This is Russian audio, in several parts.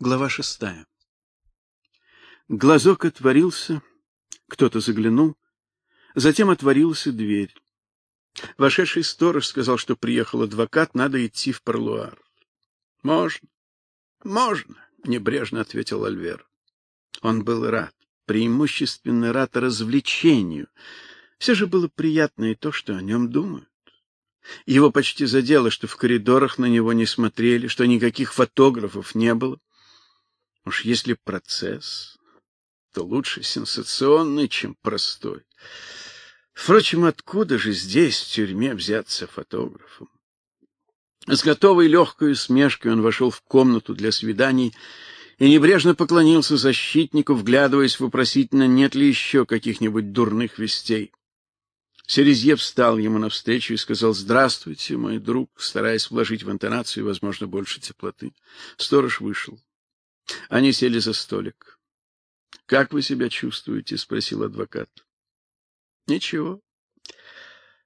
Глава шестая. Глазок отворился, кто-то заглянул, затем отворилась и дверь. Вошедший сторож сказал, что приехал адвокат, надо идти в парлуар. Можно. Можно, небрежно ответил Альвер. Он был рад, преимущественно рад развлечению. Все же было приятно и то, что о нем думают. Его почти задело, что в коридорах на него не смотрели, что никаких фотографов не было. Уж если процесс, то лучше сенсационный, чем простой. Впрочем, откуда же здесь, в тюрьме, взяться фотографом? С готовой легкой усмешкой он вошел в комнату для свиданий и небрежно поклонился защитнику, вглядываясь вопросительно, нет ли еще каких-нибудь дурных вестей. Серезье встал ему навстречу и сказал: "Здравствуйте, мой друг", стараясь вложить в интонацию, возможно, больше теплоты. Сторож вышел. Они сели за столик. "Как вы себя чувствуете?" спросил адвокат. "Ничего.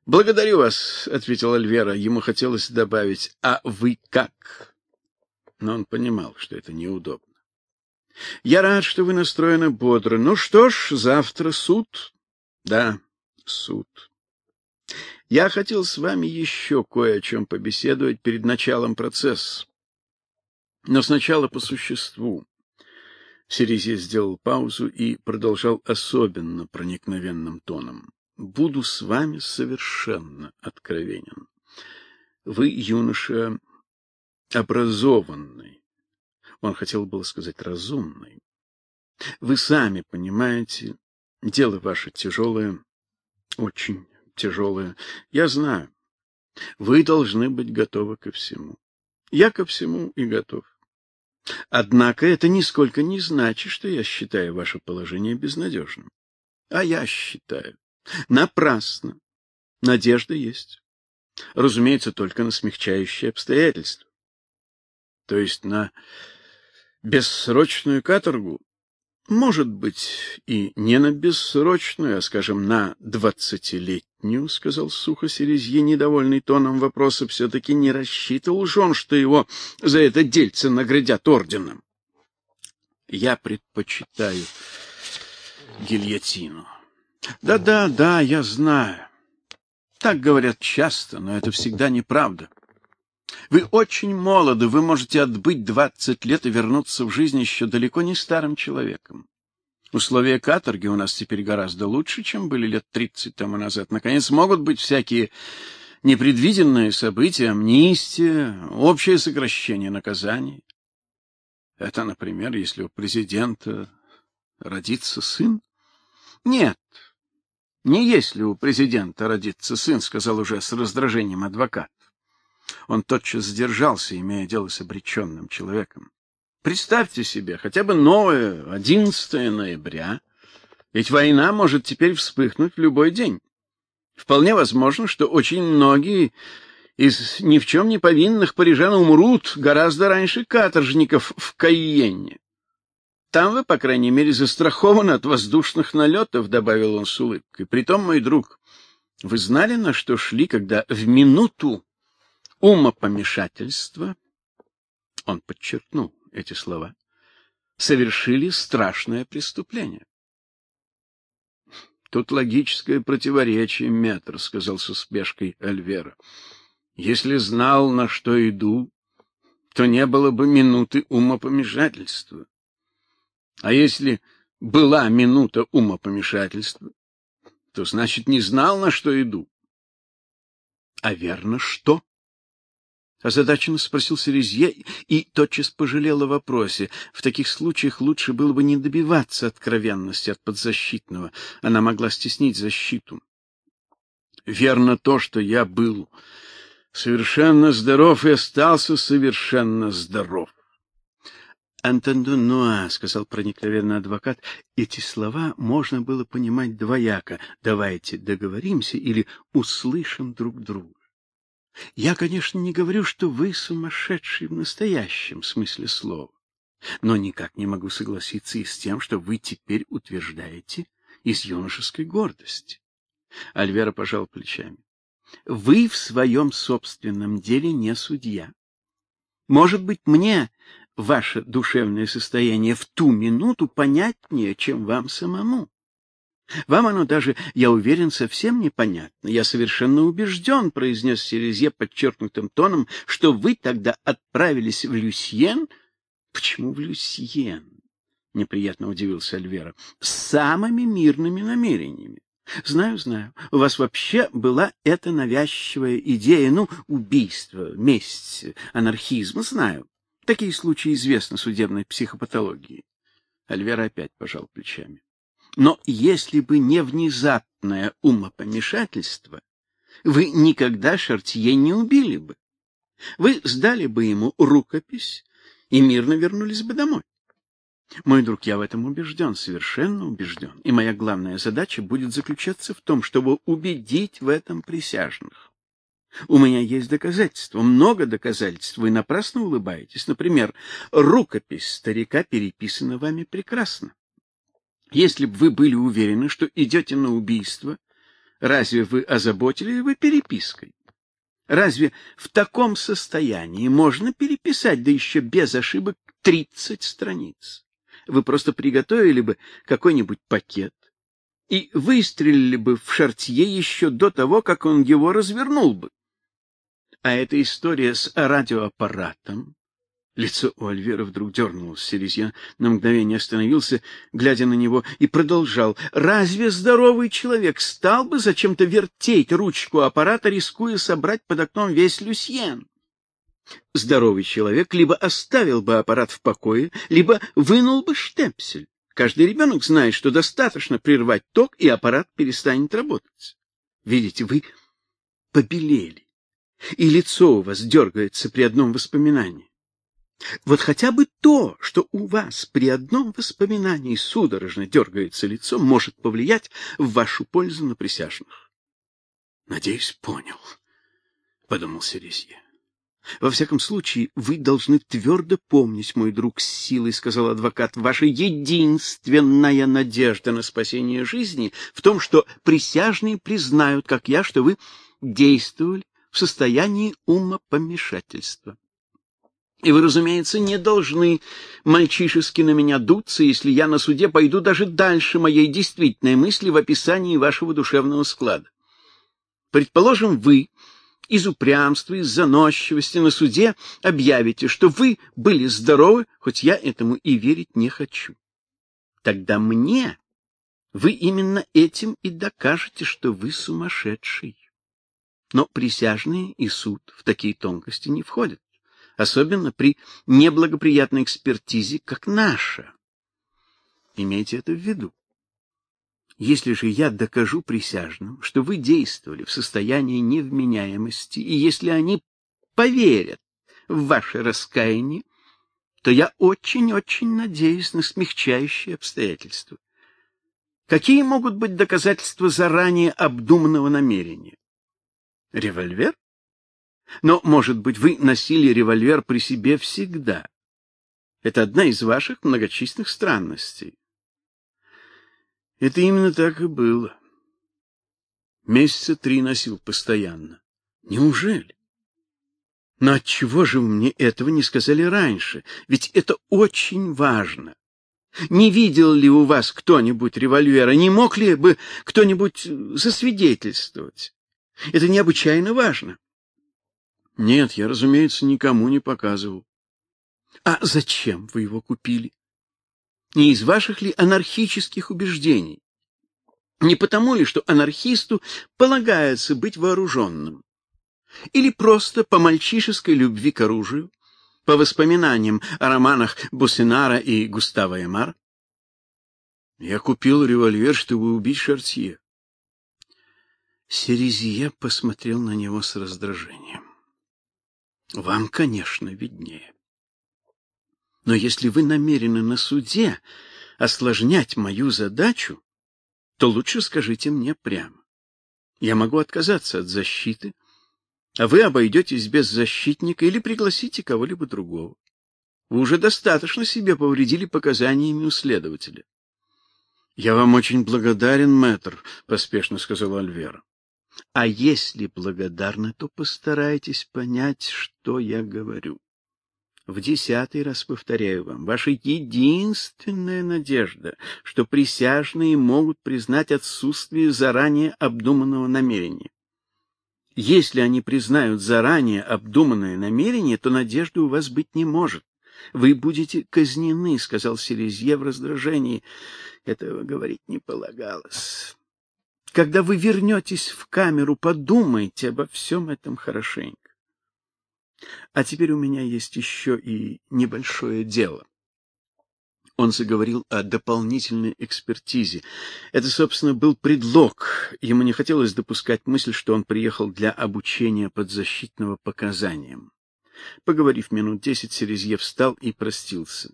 Благодарю вас", ответил Альвера. Ему хотелось добавить: "А вы как?" Но он понимал, что это неудобно. "Я рад, что вы настроены бодро. Ну что ж, завтра суд?" "Да, суд." Я хотел с вами еще кое о чем побеседовать перед началом процесса. Но сначала по существу. Серезье сделал паузу и продолжал особенно проникновенным тоном: "Буду с вами совершенно откровенен. Вы юноша образованный. Он хотел было сказать разумный. Вы сами понимаете, дело ваше тяжелое, очень тяжелое. Я знаю. Вы должны быть готовы ко всему. Я ко всему и готов. Однако это нисколько не значит, что я считаю ваше положение безнадежным. А я считаю. Напрасно. Надежда есть. Разумеется, только на смягчающие обстоятельства. То есть на бессрочную каторгу, может быть, и не на бессрочную, а, скажем, на двадцатилетнюю, сказал сухо Серезье, недовольный тоном вопроса, все-таки не рассчитывал же он, что его за это дельце наградят орденом. Я предпочитаю гильотину. Да-да, да, я знаю. Так говорят часто, но это всегда неправда. Вы очень молоды, вы можете отбыть двадцать лет и вернуться в жизнь еще далеко не старым человеком. Условия каторги у нас теперь гораздо лучше, чем были лет тридцать тому назад. Наконец, могут быть всякие непредвиденные события, амнистия, общее сокращение наказаний. Это, например, если у президента родится сын? Нет. Не если у президента родится сын, сказал уже с раздражением адвокат. Он тотчас сдержался, имея дело с обреченным человеком. Представьте себе, хотя бы новое 11 ноября, ведь война может теперь вспыхнуть в любой день. Вполне возможно, что очень многие из ни в чем не повинных парижан умрут гораздо раньше каторжников в Кайенне. Там вы, по крайней мере, застрахованы от воздушных налетов, добавил он с улыбкой. Притом, мой друг, вы знали, на что шли, когда в минуту умопомешательства, он подчеркнул эти слова, совершили страшное преступление. Тут логическое противоречие, метр, сказал с успешкой Альвера. Если знал, на что иду, то не было бы минуты умопомешательства. А если была минута умопомешательства, то значит не знал, на что иду. А верно что? Озадаченно спросил Серезье и тотчас пожалел о вопросе. В таких случаях лучше было бы не добиваться откровенности от подзащитного. Она могла стеснить защиту. Верно то, что я был совершенно здоров и остался совершенно здоров. Антенду Нуа, сказал проникновенный адвокат, эти слова можно было понимать двояко. Давайте договоримся или услышим друг друга. Я, конечно, не говорю, что вы сумасшедший в настоящем смысле слова, но никак не могу согласиться и с тем, что вы теперь утверждаете из юношеской гордости. Альвера пожал плечами. Вы в своем собственном деле не судья. Может быть, мне ваше душевное состояние в ту минуту понятнее, чем вам самому. Вам оно даже, я уверен, совсем непонятно. Я совершенно убежден, произнес Серезье подчеркнутым тоном, что вы тогда отправились в Люсьен. Почему в Люсьен? неприятно удивился Альвера. С самыми мирными намерениями. Знаю, знаю. У вас вообще была эта навязчивая идея, ну, убийство, месть, анархизм, знаю. Такие случаи известны судебной психопатологии. Альвера опять пожал плечами. Но если бы не внезапное умопомешательство, вы никогда Шартье не убили бы. Вы сдали бы ему рукопись и мирно вернулись бы домой. Мой друг, я в этом убежден, совершенно убежден. И моя главная задача будет заключаться в том, чтобы убедить в этом присяжных. У меня есть доказательства, много доказательств. Вы напрасно улыбаетесь. Например, рукопись старика переписана вами прекрасно. Если бы вы были уверены, что идете на убийство, разве вы озаботились бы перепиской? Разве в таком состоянии можно переписать, да еще без ошибок, тридцать страниц? Вы просто приготовили бы какой-нибудь пакет и выстрелили бы в Шартье еще до того, как он его развернул бы. А эта история с радиоаппаратом Лицо у Альвера вдруг дернулось. Селезьян на мгновение остановился, глядя на него, и продолжал. «Разве здоровый человек стал бы зачем-то вертеть ручку аппарата, рискуя собрать под окном весь люсьен?» Здоровый человек либо оставил бы аппарат в покое, либо вынул бы штепсель. Каждый ребенок знает, что достаточно прервать ток, и аппарат перестанет работать. Видите, вы побелели, и лицо у вас дергается при одном воспоминании. Вот хотя бы то, что у вас при одном воспоминании судорожно дергается лицо, может повлиять в вашу пользу на присяжных. Надеюсь, понял, подумал Серезье. Во всяком случае, вы должны твердо помнить, мой друг, с силой сказал адвокат, ваша единственная надежда на спасение жизни в том, что присяжные признают, как я, что вы действовали в состоянии умопомешательства. И вы, разумеется, не должны мальчишески на меня дуться, если я на суде пойду даже дальше моей действительной мысли в описании вашего душевного склада. Предположим, вы из упрямства, из заносчивости на суде объявите, что вы были здоровы, хоть я этому и верить не хочу. Тогда мне вы именно этим и докажете, что вы сумасшедший. Но присяжные и суд в такие тонкости не входят особенно при неблагоприятной экспертизе, как наша. Имейте это в виду. Если же я докажу присяжным, что вы действовали в состоянии невменяемости, и если они поверят в ваше раскаяние, то я очень-очень надеюсь на смягчающие обстоятельства. Какие могут быть доказательства заранее обдуманного намерения? Револьвер? Но, может быть, вы носили револьвер при себе всегда. Это одна из ваших многочисленных странностей. Это именно так и было. Месяца три носил постоянно. Неужели? Но отчего же вы мне этого не сказали раньше? Ведь это очень важно. Не видел ли у вас кто-нибудь револьвера? Не мог ли бы кто-нибудь засвидетельствовать? Это необычайно важно. Нет, я, разумеется, никому не показывал. А зачем вы его купили? Не из ваших ли анархических убеждений? Не потому ли, что анархисту полагается быть вооруженным? Или просто по мальчишеской любви к оружию, по воспоминаниям о романах Бусинара и Густава Эмар? Я купил револьвер, чтобы убить Шартье. Серезье посмотрел на него с раздражением. Вам, конечно, виднее. Но если вы намерены на суде осложнять мою задачу, то лучше скажите мне прямо. Я могу отказаться от защиты, а вы обойдетесь без защитника или пригласите кого-либо другого. Вы уже достаточно себе повредили показаниями у следователя. Я вам очень благодарен, мэтр, поспешно сказал Альвера. А если благодарны, то постарайтесь понять, что я говорю. В десятый раз повторяю вам, ваша единственная надежда, что присяжные могут признать отсутствие заранее обдуманного намерения. Если они признают заранее обдуманное намерение, то надежды у вас быть не может. Вы будете казнены, сказал Селезье в раздражении. Этого говорить не полагалось. Когда вы вернетесь в камеру, подумайте обо всем этом хорошенько. А теперь у меня есть еще и небольшое дело. Он заговорил о дополнительной экспертизе. Это, собственно, был предлог. Ему не хотелось допускать мысль, что он приехал для обучения подзащитного показаниям. Поговорив минут десять, Серезье встал и простился.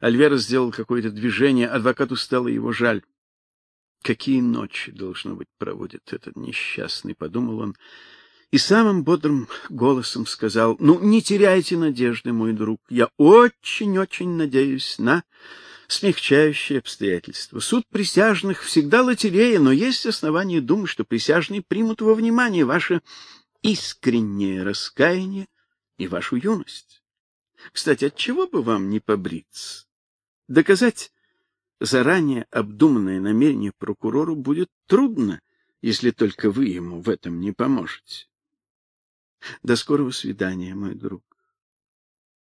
Альвера сделал какое-то движение, адвокату стало его жаль. Какие ночи должно быть проводит этот несчастный, подумал он, и самым бодрым голосом сказал: "Ну, не теряйте надежды, мой друг. Я очень-очень надеюсь на смягчающие обстоятельства. Суд присяжных всегда лотерея, но есть основания думать, что присяжные примут во внимание ваше искреннее раскаяние и вашу юность. Кстати, от чего бы вам не побриться? Доказать заранее обдуманное намерение прокурору будет трудно, если только вы ему в этом не поможете. До скорого свидания, мой друг.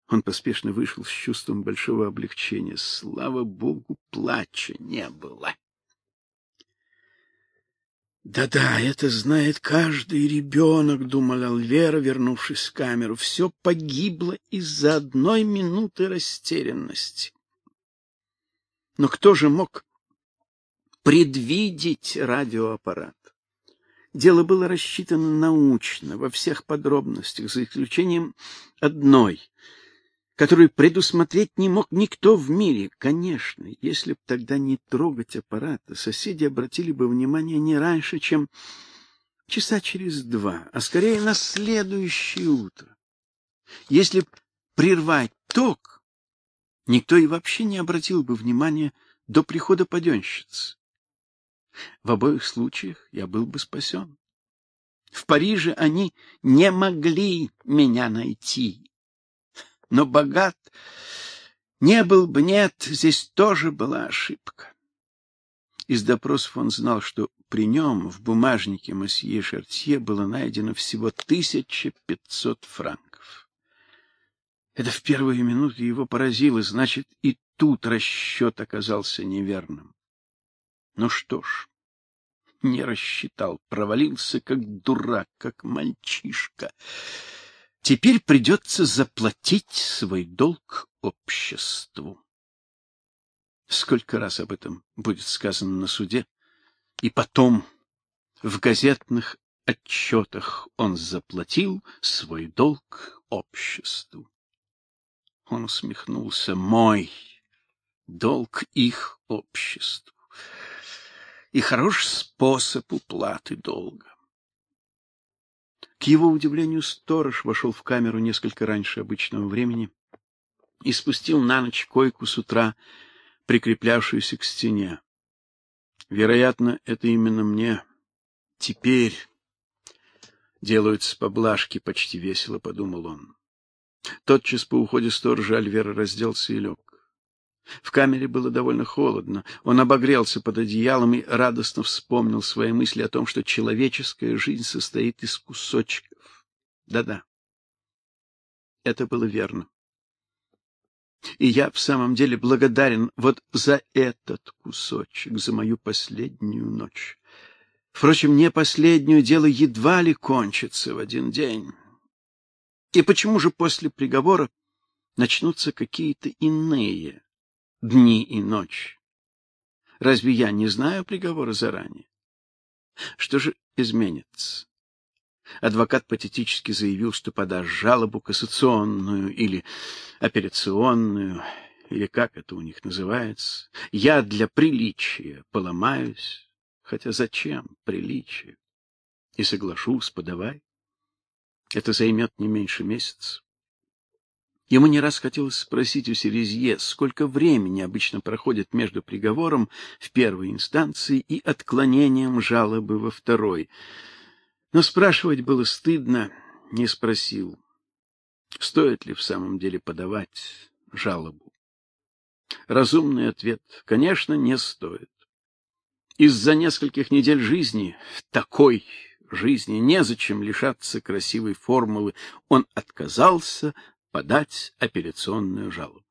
Он поспешно вышел с чувством большого облегчения. Слава богу, плача не было. Да-да, это знает каждый ребенок, думал Альвера, вернувшись в камеру. Все погибло из-за одной минуты растерянности. Но кто же мог предвидеть радиоаппарат? Дело было рассчитано научно, во всех подробностях, за исключением одной, которую предусмотреть не мог никто в мире. Конечно, если б тогда не трогать аппарата, соседи обратили бы внимание не раньше, чем часа через два, а скорее на следующее утро. Если б прервать ток, никто и вообще не обратил бы внимания до прихода паденщицы. В обоих случаях я был бы спасен. В Париже они не могли меня найти. Но богат не был бы, нет, здесь тоже была ошибка. Из допросов он знал, что при нем в бумажнике месье Шартье было найдено всего 1500 франков. Это в первые минуты его поразило, значит, и тут расчет оказался неверным. Ну что ж, не рассчитал, провалился как дурак, как мальчишка. Теперь придется заплатить свой долг обществу. Сколько раз об этом будет сказано на суде, и потом в газетных отчетах он заплатил свой долг обществу. Он усмехнулся: "Мой долг их обществу и хороший способ уплаты долга. К его удивлению, сторож вошел в камеру несколько раньше обычного времени и спустил на ночь койку с утра, прикреплявшуюся к стене. Вероятно, это именно мне теперь делаются поблажки, почти весело подумал он. Тотчас по уходе сторожа Альвера разделся и лег. В камере было довольно холодно. Он обогрелся под одеялом и радостно вспомнил свои мысли о том, что человеческая жизнь состоит из кусочков. Да-да. Это было верно. И я в самом деле благодарен вот за этот кусочек, за мою последнюю ночь. Впрочем, не последнюю дело едва ли кончится в один день. И почему же после приговора начнутся какие-то иные дни и ночи. Разве я не знаю приговора заранее? Что же изменится? Адвокат патетически заявил, что подаст жалобу кассационную или апелляционную, или как это у них называется. Я для приличия поломаюсь, хотя зачем приличие? И соглашусь, подавай. Это займет не меньше месяца. Ему не раз хотелось спросить у Серезье, сколько времени обычно проходит между приговором в первой инстанции и отклонением жалобы во второй. Но спрашивать было стыдно, не спросил. Стоит ли в самом деле подавать жалобу? Разумный ответ, конечно, не стоит. Из-за нескольких недель жизни, такой жизни, незачем лишаться красивой формулы, он отказался подать апелляционную жалобу.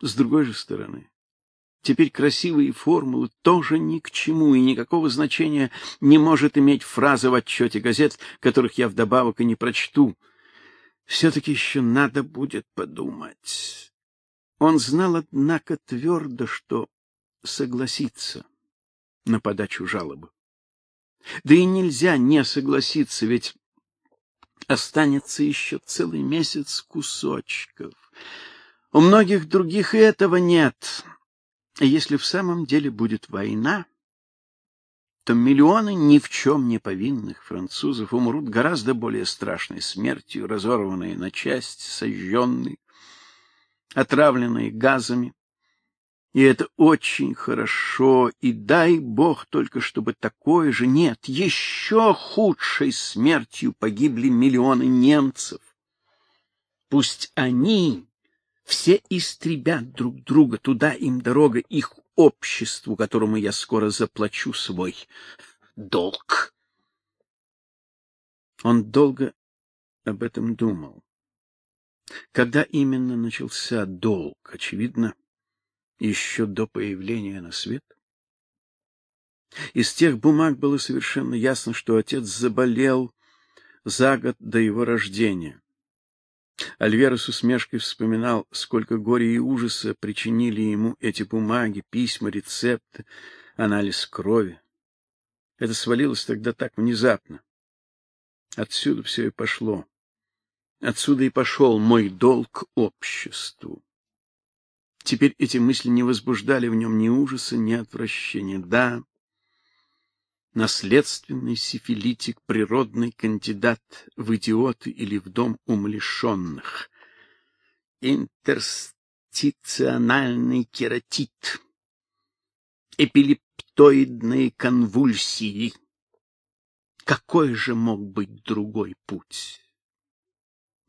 С другой же стороны, теперь красивые формулы тоже ни к чему, и никакого значения не может иметь фраза в отчете газет, которых я вдобавок и не прочту. Все-таки еще надо будет подумать. Он знал, однако, твердо, что согласится на подачу жалобы. Да и нельзя не согласиться, ведь останется еще целый месяц кусочков. У многих других и этого нет. И если в самом деле будет война, то миллионы ни в чем не повинных французов умрут гораздо более страшной смертью, разорванные на части, сожженные, отравленные газами. И это очень хорошо, и дай бог только, чтобы такое же нет, еще худшей смертью погибли миллионы немцев. Пусть они все истребят друг друга, туда им дорога, их обществу, которому я скоро заплачу свой долг. Он долго об этом думал. Когда именно начался долг, очевидно, еще до появления на свет. Из тех бумаг было совершенно ясно, что отец заболел за год до его рождения. Альвера с усмешкой вспоминал, сколько горя и ужаса причинили ему эти бумаги, письма, рецепты, анализ крови. Это свалилось тогда так внезапно. Отсюда все и пошло. Отсюда и пошел мой долг обществу. Теперь эти мысли не возбуждали в нем ни ужаса, ни отвращения. Да, наследственный сифилитик, природный кандидат в идиоты или в дом умалишенных. Интерстициональный кератит. Эпилептоидные конвульсии. Какой же мог быть другой путь?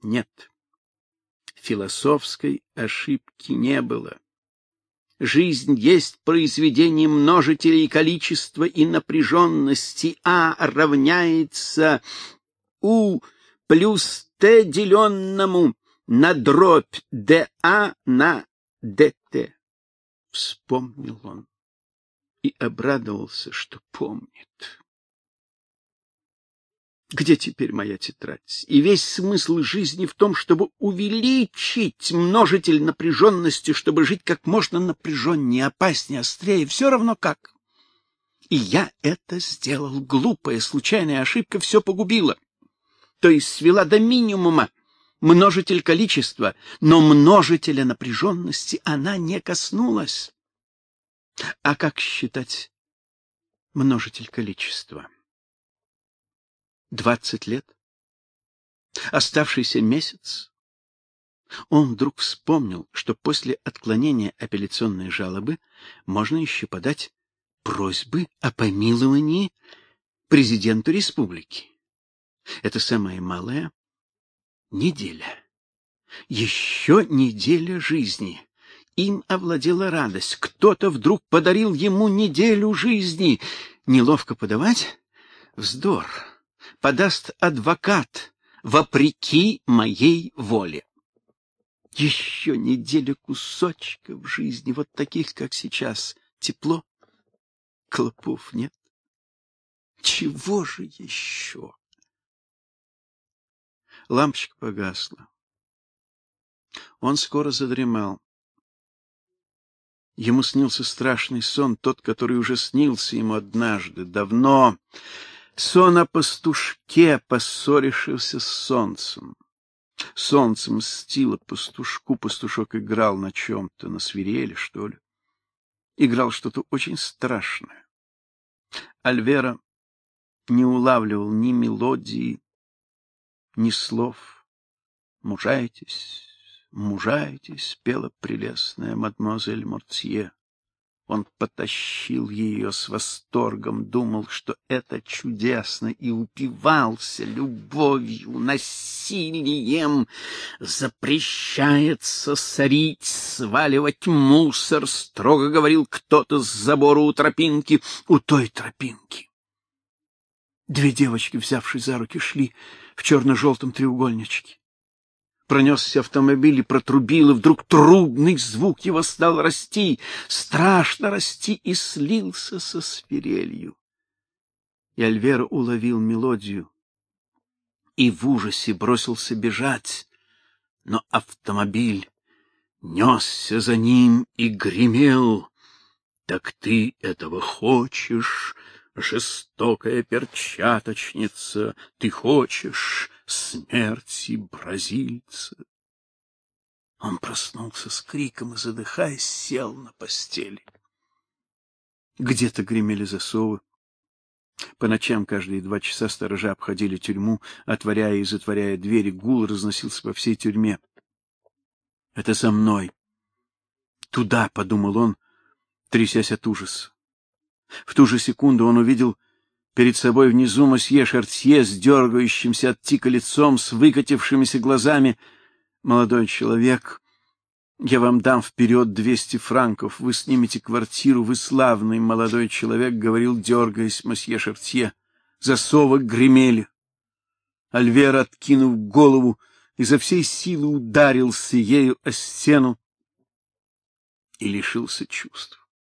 Нет. Философской ошибки не было. Жизнь есть произведение множителей количества и напряженности. А равняется У плюс Т деленному на дробь ДА на ДТ. Вспомнил он и обрадовался, что помнит. Где теперь моя тетрадь? И весь смысл жизни в том, чтобы увеличить множитель напряженности, чтобы жить как можно напряженнее, опаснее, острее, все равно как. И я это сделал. Глупая, случайная ошибка все погубила. То есть свела до минимума множитель количества, но множителя напряженности она не коснулась. А как считать множитель количества? Двадцать лет, оставшийся месяц, он вдруг вспомнил, что после отклонения апелляционной жалобы можно еще подать просьбы о помиловании президенту республики. Это самая малая неделя. Еще неделя жизни. Им овладела радость. Кто-то вдруг подарил ему неделю жизни. Неловко подавать? Вздор подаст адвокат вопреки моей воле. Еще неделя кусочков жизни, вот таких, как сейчас. Тепло, клопов нет. Чего же еще? Лампочка погасла. Он скоро задремал. Ему снился страшный сон, тот, который уже снился ему однажды, давно, Сон о пастушке, поссорившемся с солнцем. Солнце мстило пастушку, пастушок играл на чем-то, на свирели, что ли. Играл что-то очень страшное. Альвера не улавливал ни мелодии, ни слов. «Мужайтесь, мужайтесь», — пела прелестная мадемуазель Мортье. Он потащил ее с восторгом, думал, что это чудесно, и упивался любовью, насилием. Запрещается сорить, сваливать мусор, строго говорил кто-то с забора у тропинки, у той тропинки. Две девочки, взявшись за руки, шли в черно-желтом треугольничке. Пронесся автомобиль и протрубил, и вдруг трубный звук его стал расти, страшно расти, и слился со свирелью. И Альвера уловил мелодию и в ужасе бросился бежать, но автомобиль несся за ним и гремел. Так ты этого хочешь, жестокая перчаточница, ты хочешь смерти бразильца. Он проснулся с криком и, задыхаясь, сел на постели. Где-то гремели засовы. По ночам каждые два часа сторожа обходили тюрьму, отворяя и затворяя двери, гул разносился по всей тюрьме. Это за мной. Туда, подумал он, трясясь от ужаса. В ту же секунду он увидел перед собой внизу мосье Шартье с дергающимся от тика лицом, с выкатившимися глазами. Молодой человек, я вам дам вперед двести франков, вы снимете квартиру, вы славный молодой человек, говорил, дергаясь мосье Шартье. Засовы гремели. Альвер, откинув голову, изо всей силы ударился ею о стену и лишился чувств.